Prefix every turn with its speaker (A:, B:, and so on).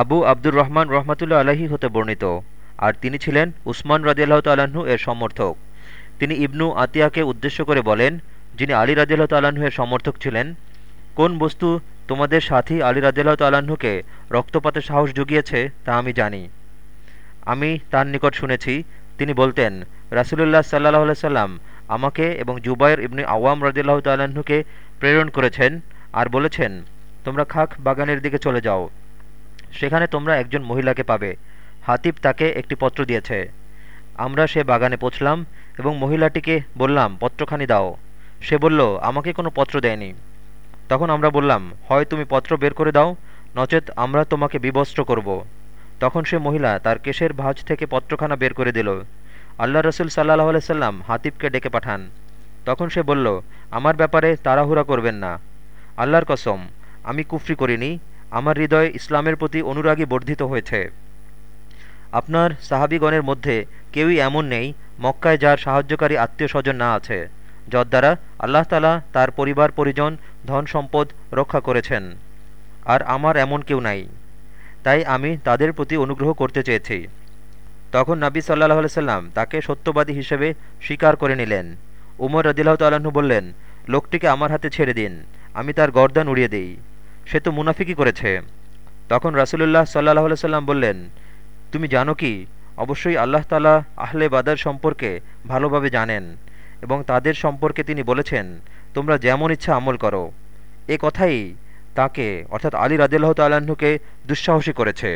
A: আবু আব্দুর রহমান রহমাতুল্লা আলাহি হতে বর্ণিত। আর তিনি ছিলেন উসমান রাজিয়াল্লাহ তাল্লাহ্ন এর সমর্থক। তিনি ইবনু আতিয়াকে উদ্দেশ্য করে বলেন, যিনি আলী রাজিয়াল্লাহ তাল্লাহ্ন এর সমর্থক ছিলেন, কোন বস্তু তোমাদের সাথী আলী রাজিয়াল্লাহ তাল্লাহ্নকে রক্তপাতে সাহস জুগিয়েছে তা আমি জানি। আমি তার নিকট শুনেছি, তিনি বলতেন, রাসুলুল্লাহ সাল্লাহ সাল্লাম আমাকে এবং জুবাইর ইবনে আওয়াম রাজিল্লাহ তাল্লাহ্নকে প্রেরণ করেছেন আর বলেছেন, তোমরা খাক বাগানের দিকে চলে যাও। সেখানে তোমরা একজন মহিলাকে পাবে। হাতিব তাকে একটি পত্র দিয়েছে। আমরা সে বাগানে পৌঁছলাম এবং মহিলাটিকে বললাম, পত্রখানি দাও। সে বলল, আমাকে কোনো পত্র দেয়নি। তখন আমরা বললাম, হয় তুমি পত্র বের করে দাও, নচেত আমরা তোমাকে বিবস্ত্র করব। তখন সে মহিলা তার কেশের ভাঁজ থেকে পত্রখানা বের করে দিল। আল্লাহ রসুল সাল্লাহ আলাইসাল্লাম হাতিবকে ডেকে পাঠান। তখন সে বলল, আমার ব্যাপারে তাড়াহুড়া করবেন না। আল্লাহর কসম, আমি কুফরি করিনি আমার হৃদয় ইসলামের প্রতি অনুরাগী বর্ধিত হয়েছে। আপনার সাহাবিগণের মধ্যে কেউই এমন নেই মক্কায় যার সাহায্যকারী আত্মীয় স্বজন না আছে, যদ্বারা আল্লাহ তালা তার পরিবার, পরিজন, ধন সম্পদ রক্ষা করেছেন। আর আমার এমন কেউ নাই। তাই আমি তাদের প্রতি অনুগ্রহ করতে চেয়েছি। তখন নবী সাল্লাহ সাল্লাম তাকে সত্যবাদী হিসেবে স্বীকার করে নিলেন। উমর রদিল্লাহ তাল্লাহ্ন বললেন, লোকটিকে আমার হাতে ছেড়ে দিন, আমি তার গর্দান উড়িয়ে দিই। সে তো মুনাফিকি করেছে। তখন রাসুলুল্লাহ সাল্লাহ সাল্লাম বললেন, তুমি জানো কি? অবশ্যই আল্লাহ তালা আহলে বাদার সম্পর্কে ভালোভাবে জানেন এবং তাদের সম্পর্কে তিনি বলেছেন, তোমরা যেমন ইচ্ছা আমল করো। এ কথাই তাকে, অর্থাৎ আলী রাজিল্লাহ তাল্লাহ্নকে দুঃসাহসী করেছে।